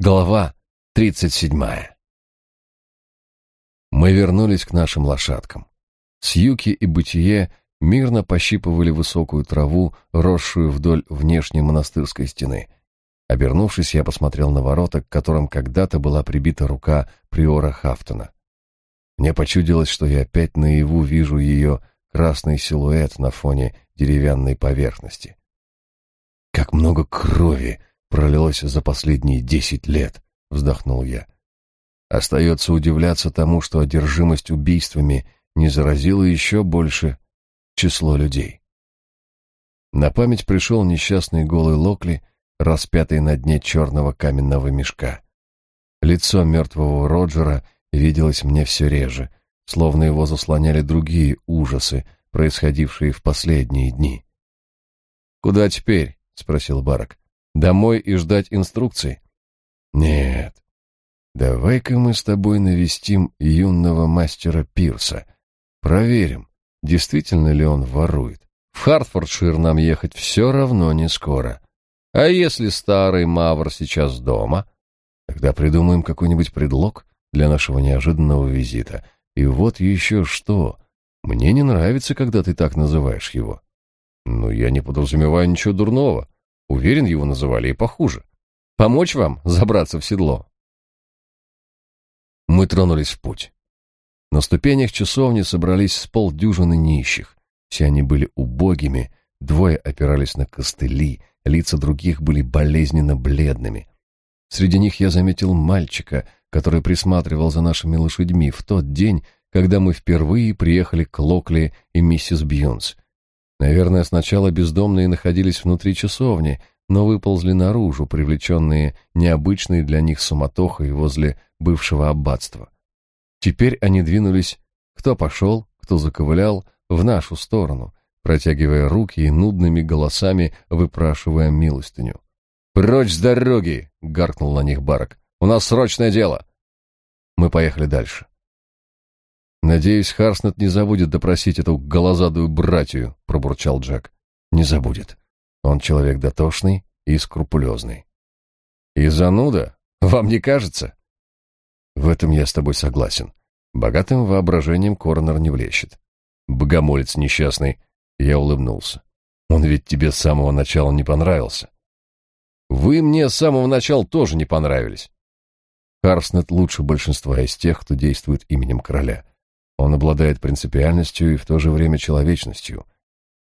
Глава тридцать седьмая. Мы вернулись к нашим лошадкам. Сьюки и Бытие мирно пощипывали высокую траву, росшую вдоль внешней монастырской стены. Обернувшись, я посмотрел на ворота, к которым когда-то была прибита рука приора Хафтона. Мне почудилось, что я опять наяву вижу ее красный силуэт на фоне деревянной поверхности. Как много крови пролилось за последние десять лет, вздохнул я. Остается удивляться тому, что одержимость убийствами не заразила еще больше число людей. На память пришел несчастный голый Локли, распятый на дне черного каменного мешка. Лицо мертвого Роджера виделось мне все реже, словно его заслоняли другие ужасы, происходившие в последние дни. «Куда теперь?» — спросил Барак. Домой и ждать инструкций? Нет. Давай-ка мы с тобой навестим юного мастера Пирса. Проверим, действительно ли он ворует. В Хартфордшир нам ехать все равно не скоро. А если старый Мавр сейчас дома? Тогда придумаем какой-нибудь предлог для нашего неожиданного визита. И вот еще что. Мне не нравится, когда ты так называешь его. Ну, я не подразумеваю ничего дурного. Уверен, его называли и похуже. Помочь вам забраться в седло? Мы тронулись в путь. На ступенях часовни собрались с полдюжины нищих. Все они были убогими, двое опирались на костыли, лица других были болезненно бледными. Среди них я заметил мальчика, который присматривал за нашими лошадьми в тот день, когда мы впервые приехали к Локли и миссис Бьюнс — Наверное, сначала бездомные находились внутри часовни, но выползли наружу, привлеченные необычной для них суматохой возле бывшего аббатства. Теперь они двинулись, кто пошел, кто заковылял, в нашу сторону, протягивая руки и нудными голосами выпрашивая милостыню. «Прочь с дороги!» — гаркнул на них Барак. «У нас срочное дело!» Мы поехали дальше. «Надеюсь, Харснет не забудет допросить эту голозадую братью», — пробурчал Джек. «Не забудет. Он человек дотошный и скрупулезный». «И зануда? Вам не кажется?» «В этом я с тобой согласен. Богатым воображением коронер не влещет». «Богомолец несчастный», — я улыбнулся. «Он ведь тебе с самого начала не понравился». «Вы мне с самого начала тоже не понравились». Харснет лучше большинства из тех, кто действует именем короля. Он обладает принципиальностью и в то же время человечностью.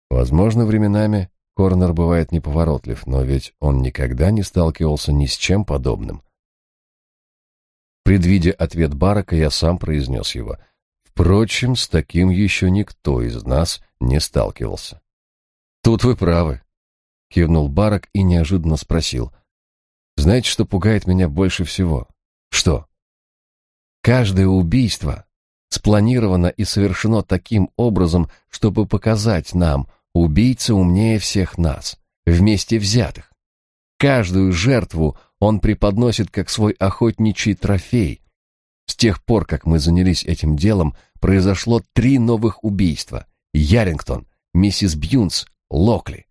Возможно, временами Корнер бывает неповоротлив, но ведь он никогда не сталкивался ни с чем подобным. Предвидя ответ Барака, я сам произнес его. Впрочем, с таким еще никто из нас не сталкивался. «Тут вы правы», — кивнул Барак и неожиданно спросил. «Знаете, что пугает меня больше всего?» «Что?» «Каждое убийство спланировано и совершено таким образом, чтобы показать нам, убийца умнее всех нас, вместе взятых. Каждую жертву он преподносит как свой охотничий трофей. С тех пор, как мы занялись этим делом, произошло три новых убийства. Ярингтон, миссис Бьюнс, Локли.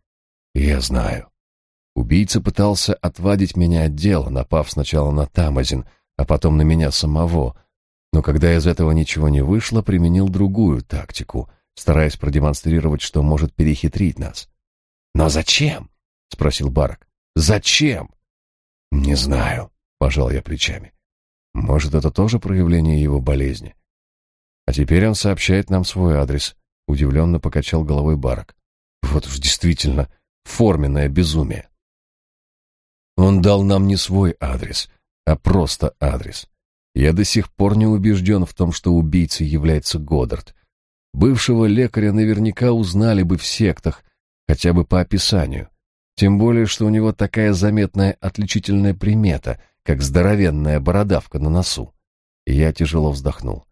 Я знаю. Убийца пытался отвадить меня от дела, напав сначала на Тамазин, а потом на меня самого, но когда из этого ничего не вышло, применил другую тактику, стараясь продемонстрировать, что может перехитрить нас. «Но зачем?» — спросил Барак. «Зачем?» «Не знаю», — пожал я плечами. «Может, это тоже проявление его болезни?» «А теперь он сообщает нам свой адрес», — удивленно покачал головой Барак. «Вот уж действительно форменное безумие». Он дал нам не свой адрес, а просто адрес. Я до сих пор не убежден в том, что убийцей является Годдард. Бывшего лекаря наверняка узнали бы в сектах, хотя бы по описанию. Тем более, что у него такая заметная отличительная примета, как здоровенная бородавка на носу. Я тяжело вздохнул.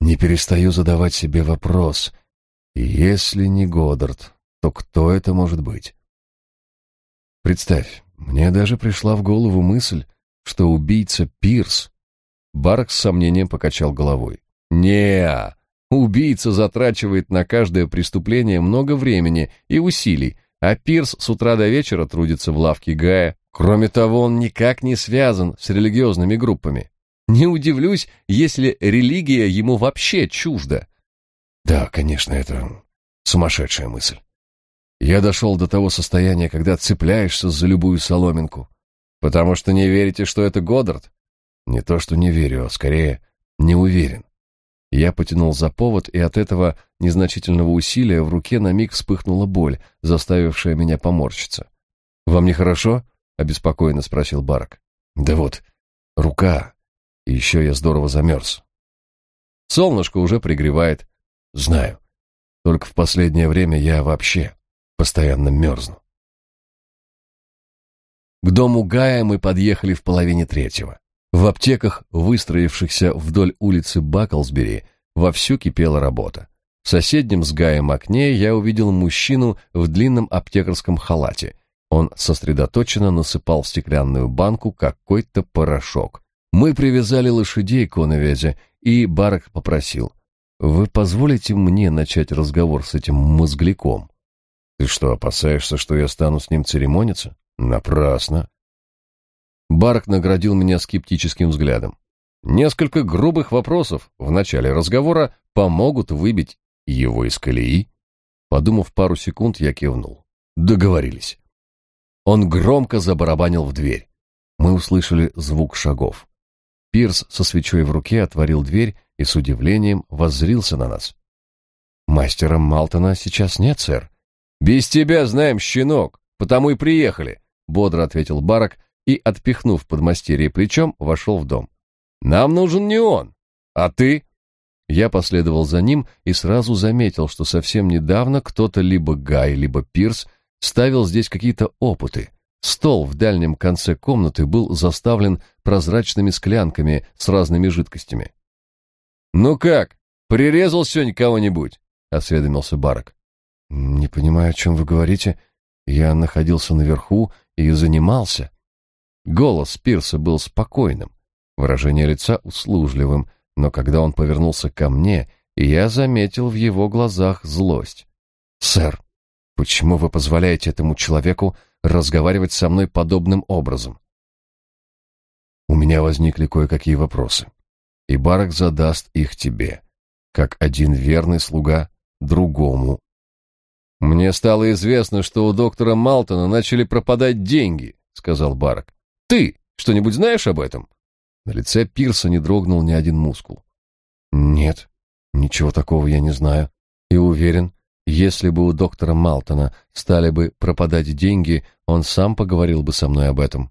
Не перестаю задавать себе вопрос. Если не Годдард, то кто это может быть? Представь, мне даже пришла в голову мысль, что убийца Пирс Барк с сомнением покачал головой. не Убийца затрачивает на каждое преступление много времени и усилий, а Пирс с утра до вечера трудится в лавке Гая, Кроме того, он никак не связан с религиозными группами. Не удивлюсь, если религия ему вообще чужда. Да, конечно, это сумасшедшая мысль. Я дошел до того состояния, когда цепляешься за любую соломинку. Потому что не верите, что это Годдард? Не то, что не верю, а скорее не уверен. Я потянул за повод, и от этого незначительного усилия в руке на миг вспыхнула боль, заставившая меня поморщиться. «Вам нехорошо?» — обеспокоенно спросил Барак. «Да вот, рука. И еще я здорово замерз». «Солнышко уже пригревает». «Знаю. Только в последнее время я вообще постоянно мерзну». К дому Гая мы подъехали в половине третьего. В аптеках, выстроившихся вдоль улицы Баклсбери, вовсю кипела работа. В соседнем с Гаем окне я увидел мужчину в длинном аптекарском халате. Он сосредоточенно насыпал в стеклянную банку какой-то порошок. Мы привязали лошадей к оновязи, и Барак попросил. «Вы позволите мне начать разговор с этим мозгляком?» «Ты что, опасаешься, что я стану с ним церемониться?» «Напрасно. Барк наградил меня скептическим взглядом. Несколько грубых вопросов в начале разговора помогут выбить его из колеи. Подумав пару секунд, я кивнул. Договорились. Он громко забарабанил в дверь. Мы услышали звук шагов. Пирс со свечой в руке отворил дверь и с удивлением воззрился на нас. «Мастера Малтона сейчас нет, сэр». «Без тебя знаем, щенок, потому и приехали», — бодро ответил Барак, и, отпихнув подмастерье плечом, вошел в дом. «Нам нужен не он, а ты!» Я последовал за ним и сразу заметил, что совсем недавно кто-то либо Гай, либо Пирс ставил здесь какие-то опыты. Стол в дальнем конце комнаты был заставлен прозрачными склянками с разными жидкостями. «Ну как, прирезал сегодня кого-нибудь?» — осведомился Барак. «Не понимаю, о чем вы говорите. Я находился наверху и занимался». Голос Пирса был спокойным, выражение лица услужливым, но когда он повернулся ко мне, я заметил в его глазах злость. «Сэр, почему вы позволяете этому человеку разговаривать со мной подобным образом?» У меня возникли кое-какие вопросы, и Барак задаст их тебе, как один верный слуга другому. «Мне стало известно, что у доктора Малтона начали пропадать деньги», — сказал Барак. Ты что-нибудь знаешь об этом? На лице Пирса не дрогнул ни один мускул. Нет, ничего такого я не знаю. И уверен, если бы у доктора Малтона стали бы пропадать деньги, он сам поговорил бы со мной об этом.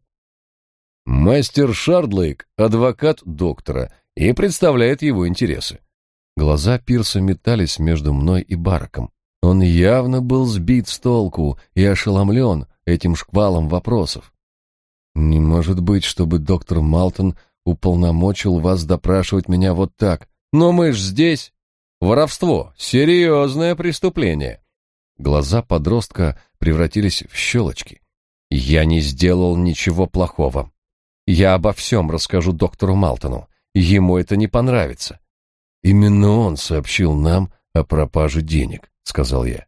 Мастер Шардлейк — адвокат доктора и представляет его интересы. Глаза Пирса метались между мной и Бараком. Он явно был сбит с толку и ошеломлен этим шквалом вопросов. Не может быть, чтобы доктор Малтон уполномочил вас допрашивать меня вот так. Но мы ж здесь. Воровство — серьезное преступление. Глаза подростка превратились в щелочки. Я не сделал ничего плохого. Я обо всем расскажу доктору Малтону. Ему это не понравится. Именно он сообщил нам о пропаже денег, сказал я.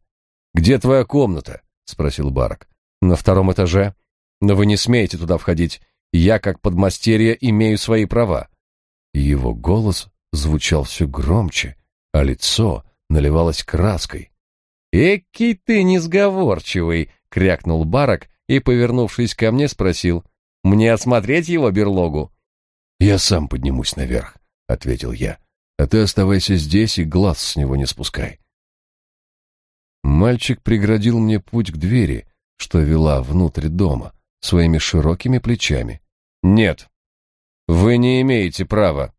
Где твоя комната? спросил Барак. На втором этаже. Но вы не смеете туда входить. Я, как подмастерье, имею свои права. Его голос звучал все громче, а лицо наливалось краской. «Экий ты несговорчивый!» — крякнул Барак и, повернувшись ко мне, спросил. «Мне осмотреть его берлогу?» «Я сам поднимусь наверх», — ответил я. «А ты оставайся здесь и глаз с него не спускай». Мальчик преградил мне путь к двери, что вела внутрь дома, своими широкими плечами. «Нет, вы не имеете права».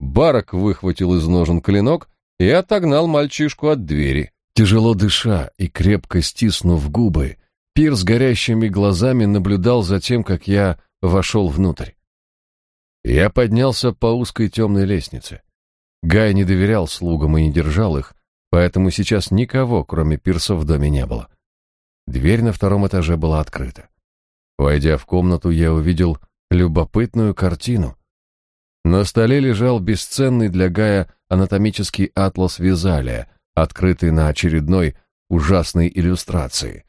Барак выхватил из ножен клинок и отогнал мальчишку от двери. Тяжело дыша и крепко стиснув губы, Пир с горящими глазами наблюдал за тем, как я вошел внутрь. Я поднялся по узкой темной лестнице. Гай не доверял слугам и не держал их, поэтому сейчас никого, кроме Пирса, в доме не было. Дверь на втором этаже была открыта. Войдя в комнату, я увидел любопытную картину. На столе лежал бесценный для Гая анатомический атлас Визалия, открытый на очередной ужасной иллюстрации.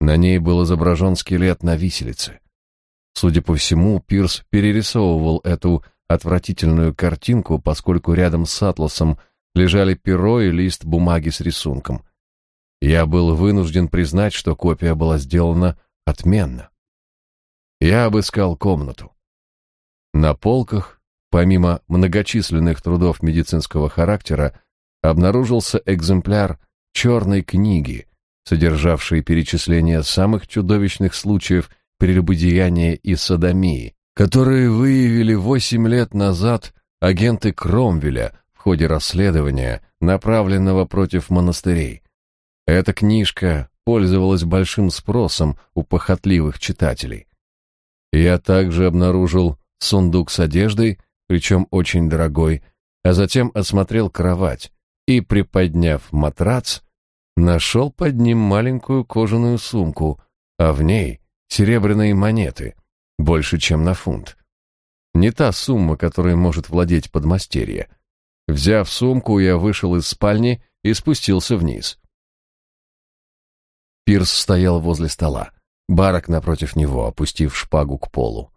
На ней был изображен скелет на виселице. Судя по всему, Пирс перерисовывал эту отвратительную картинку, поскольку рядом с атласом лежали перо и лист бумаги с рисунком. Я был вынужден признать, что копия была сделана отменно. Я обыскал комнату. На полках, помимо многочисленных трудов медицинского характера, обнаружился экземпляр черной книги, содержавшей перечисление самых чудовищных случаев прелюбодеяния и садомии, которые выявили восемь лет назад агенты Кромвеля в ходе расследования, направленного против монастырей. Эта книжка пользовалась большим спросом у похотливых читателей. Я также обнаружил сундук с одеждой, причем очень дорогой, а затем осмотрел кровать и, приподняв матрац, нашел под ним маленькую кожаную сумку, а в ней серебряные монеты, больше, чем на фунт. Не та сумма, которой может владеть подмастерье. Взяв сумку, я вышел из спальни и спустился вниз. Пирс стоял возле стола, Барак напротив него, опустив шпагу к полу.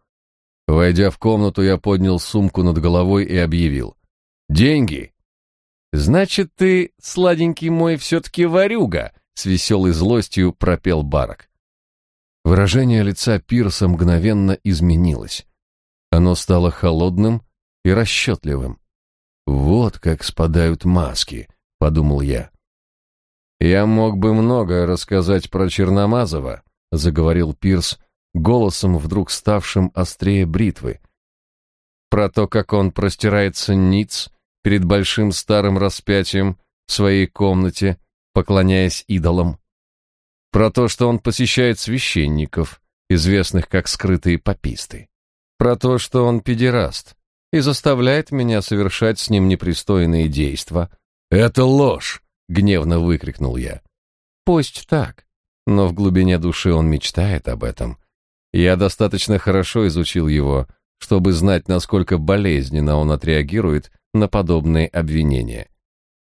Войдя в комнату, я поднял сумку над головой и объявил. «Деньги!» «Значит, ты, сладенький мой, все-таки ворюга!» С веселой злостью пропел Барак. Выражение лица Пирса мгновенно изменилось. Оно стало холодным и расчетливым. «Вот как спадают маски», — подумал я. «Я мог бы многое рассказать про Черномазова», — заговорил Пирс, голосом вдруг ставшим острее бритвы. «Про то, как он простирается ниц перед большим старым распятием в своей комнате, поклоняясь идолам. Про то, что он посещает священников, известных как скрытые пописты. Про то, что он педераст и заставляет меня совершать с ним непристойные действия. «Это ложь!» — гневно выкрикнул я. «Пусть так, но в глубине души он мечтает об этом. Я достаточно хорошо изучил его, чтобы знать, насколько болезненно он отреагирует на подобные обвинения.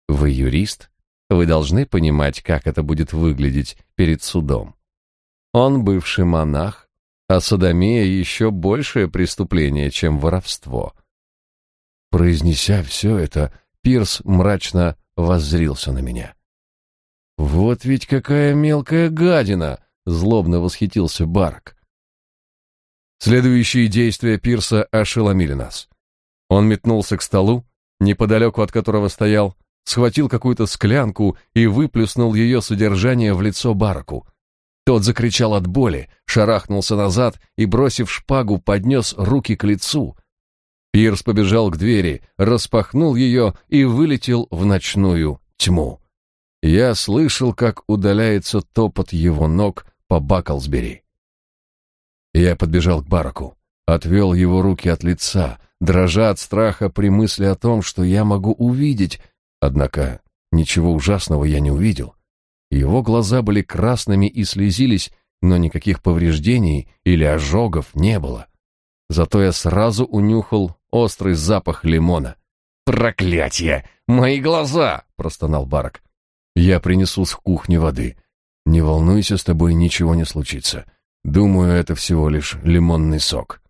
Вы юрист? Вы должны понимать, как это будет выглядеть перед судом. Он бывший монах, а садомия еще большее преступление, чем воровство. Произнеся все это, Пирс мрачно воззрился на меня. «Вот ведь какая мелкая гадина!» — злобно восхитился Барк. Следующие действия Пирса ошеломили нас. Он метнулся к столу, неподалеку от которого стоял, схватил какую-то склянку и выплюснул ее содержание в лицо Бараку. Тот закричал от боли, шарахнулся назад и, бросив шпагу, поднес руки к лицу. Пирс побежал к двери, распахнул ее и вылетел в ночную тьму. Я слышал, как удаляется топот его ног по Баклсбери. Я подбежал к Бараку, отвел его руки от лица, дрожа от страха при мысли о том, что я могу увидеть, однако ничего ужасного я не увидел. Его глаза были красными и слезились, но никаких повреждений или ожогов не было. Зато я сразу унюхал острый запах лимона. «Проклятье! Мои глаза!» — простонал Барак. «Я принесу с кухни воды. Не волнуйся, с тобой ничего не случится. Думаю, это всего лишь лимонный сок.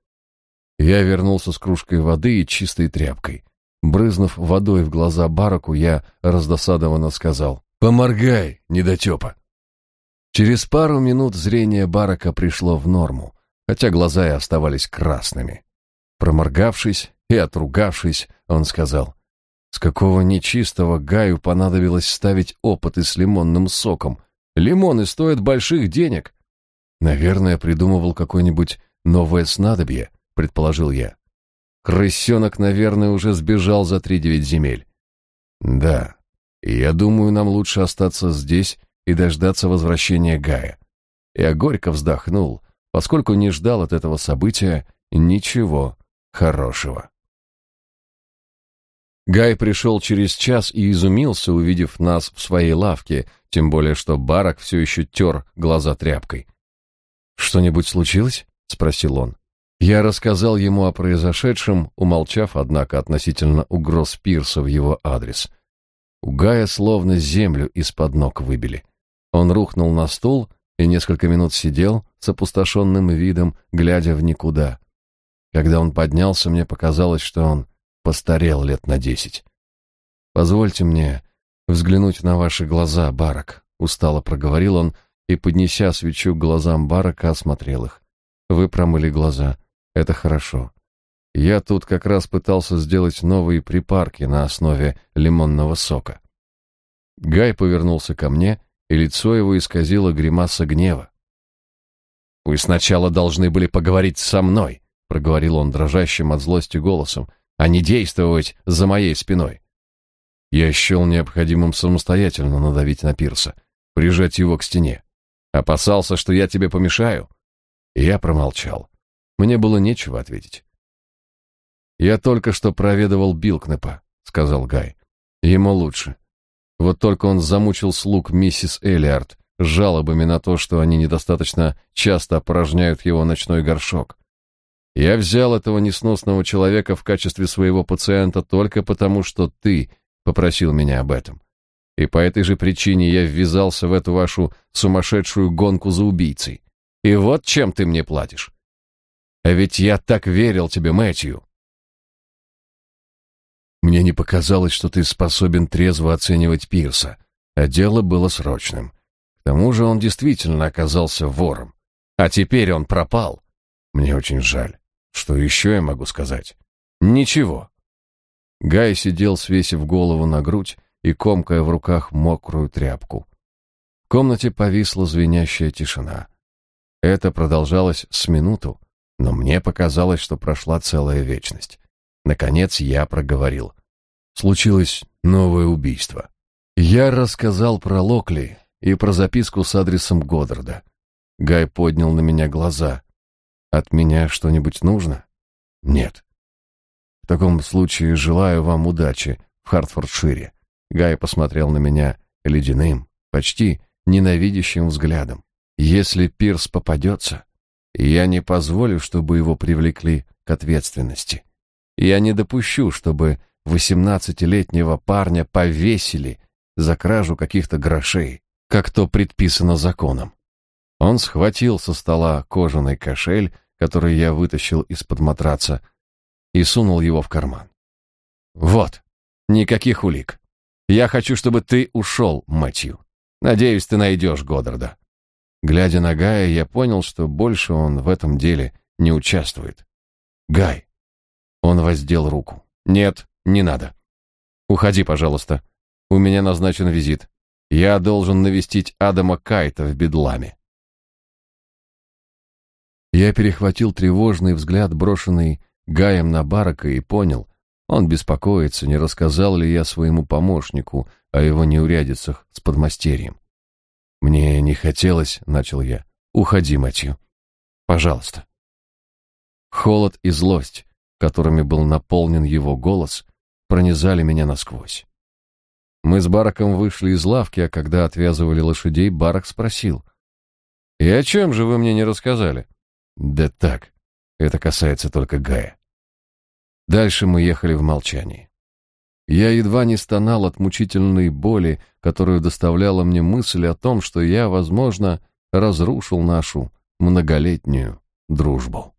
Я вернулся с кружкой воды и чистой тряпкой. Брызнув водой в глаза Бараку, я раздосадованно сказал «Поморгай, недотепа!». Через пару минут зрение Барака пришло в норму, хотя глаза и оставались красными. Проморгавшись и отругавшись, он сказал «С какого нечистого Гаю понадобилось ставить опыты с лимонным соком? Лимоны стоят больших денег!» Наверное, придумывал какое-нибудь новое снадобье, предположил я. Крысенок, наверное, уже сбежал за три девять земель. Да, я думаю, нам лучше остаться здесь и дождаться возвращения Гая. Я горько вздохнул, поскольку не ждал от этого события ничего хорошего. Гай пришел через час и изумился, увидев нас в своей лавке, тем более что Барак все еще тер глаза тряпкой. «Что-нибудь случилось?» — спросил он. Я рассказал ему о произошедшем, умолчав, однако, относительно угроз Пирса в его адрес. У Гая словно землю из-под ног выбили. Он рухнул на стул и несколько минут сидел с опустошенным видом, глядя в никуда. Когда он поднялся, мне показалось, что он постарел лет на десять. «Позвольте мне взглянуть на ваши глаза, Барак», — устало проговорил он, и, поднеся свечу к глазам Барака, осмотрел их. «Вы промыли глаза. Это хорошо. Я тут как раз пытался сделать новые припарки на основе лимонного сока». Гай повернулся ко мне, и лицо его исказило гримаса гнева. «Вы сначала должны были поговорить со мной», — проговорил он дрожащим от злости голосом, «а не действовать за моей спиной». Я счел необходимым самостоятельно надавить на Пирса, прижать его к стене. Опасался, что я тебе помешаю. Я промолчал. Мне было нечего ответить. «Я только что проведывал Билкнепа», — сказал Гай. «Ему лучше. Вот только он замучил слуг миссис Элиард жалобами на то, что они недостаточно часто опорожняют его ночной горшок. Я взял этого несносного человека в качестве своего пациента только потому, что ты попросил меня об этом. И по этой же причине я ввязался в эту вашу сумасшедшую гонку за убийцей. И вот чем ты мне платишь. А ведь я так верил тебе, Мэтью. Мне не показалось, что ты способен трезво оценивать Пирса, а дело было срочным. К тому же он действительно оказался вором. А теперь он пропал. Мне очень жаль. Что еще я могу сказать? Ничего. Гай сидел, свесив голову на грудь и комкая в руках мокрую тряпку. В комнате повисла звенящая тишина. Это продолжалось с минуту, но мне показалось, что прошла целая вечность. Наконец я проговорил. Случилось новое убийство. Я рассказал про Локли и про записку с адресом Годдарда. Гай поднял на меня глаза. От меня что-нибудь нужно? Нет. В таком случае желаю вам удачи в Хартфордшире. Гай посмотрел на меня ледяным, почти ненавидящим взглядом. Если Пирс попадется, я не позволю, чтобы его привлекли к ответственности. Я не допущу, чтобы восемнадцатилетнего парня повесили за кражу каких-то грошей, как то предписано законом. Он схватил со стола кожаный кошель, который я вытащил из-под матраца, и сунул его в карман. «Вот, никаких улик. Я хочу, чтобы ты ушел, Мэтью. Надеюсь, ты найдешь Годдарда». Глядя на Гая, я понял, что больше он в этом деле не участвует. «Гай, он воздел руку. «Нет, не надо. Уходи, пожалуйста. У меня назначен визит. Я должен навестить Адама Кайта в Бедламе». Я перехватил тревожный взгляд, брошенный Гаем на Барака, и понял, он беспокоится, не рассказал ли я своему помощнику о его неурядицах с подмастерьем. «Мне не хотелось», — начал я. «Уходи, Матью. Пожалуйста». Холод и злость которыми был наполнен его голос, пронизали меня насквозь. Мы с Бараком вышли из лавки, а когда отвязывали лошадей, Барак спросил. «И о чем же вы мне не рассказали?» «Да так, это касается только Гая». Дальше мы ехали в молчании. Я едва не стонал от мучительной боли, которую доставляла мне мысль о том, что я, возможно, разрушил нашу многолетнюю дружбу.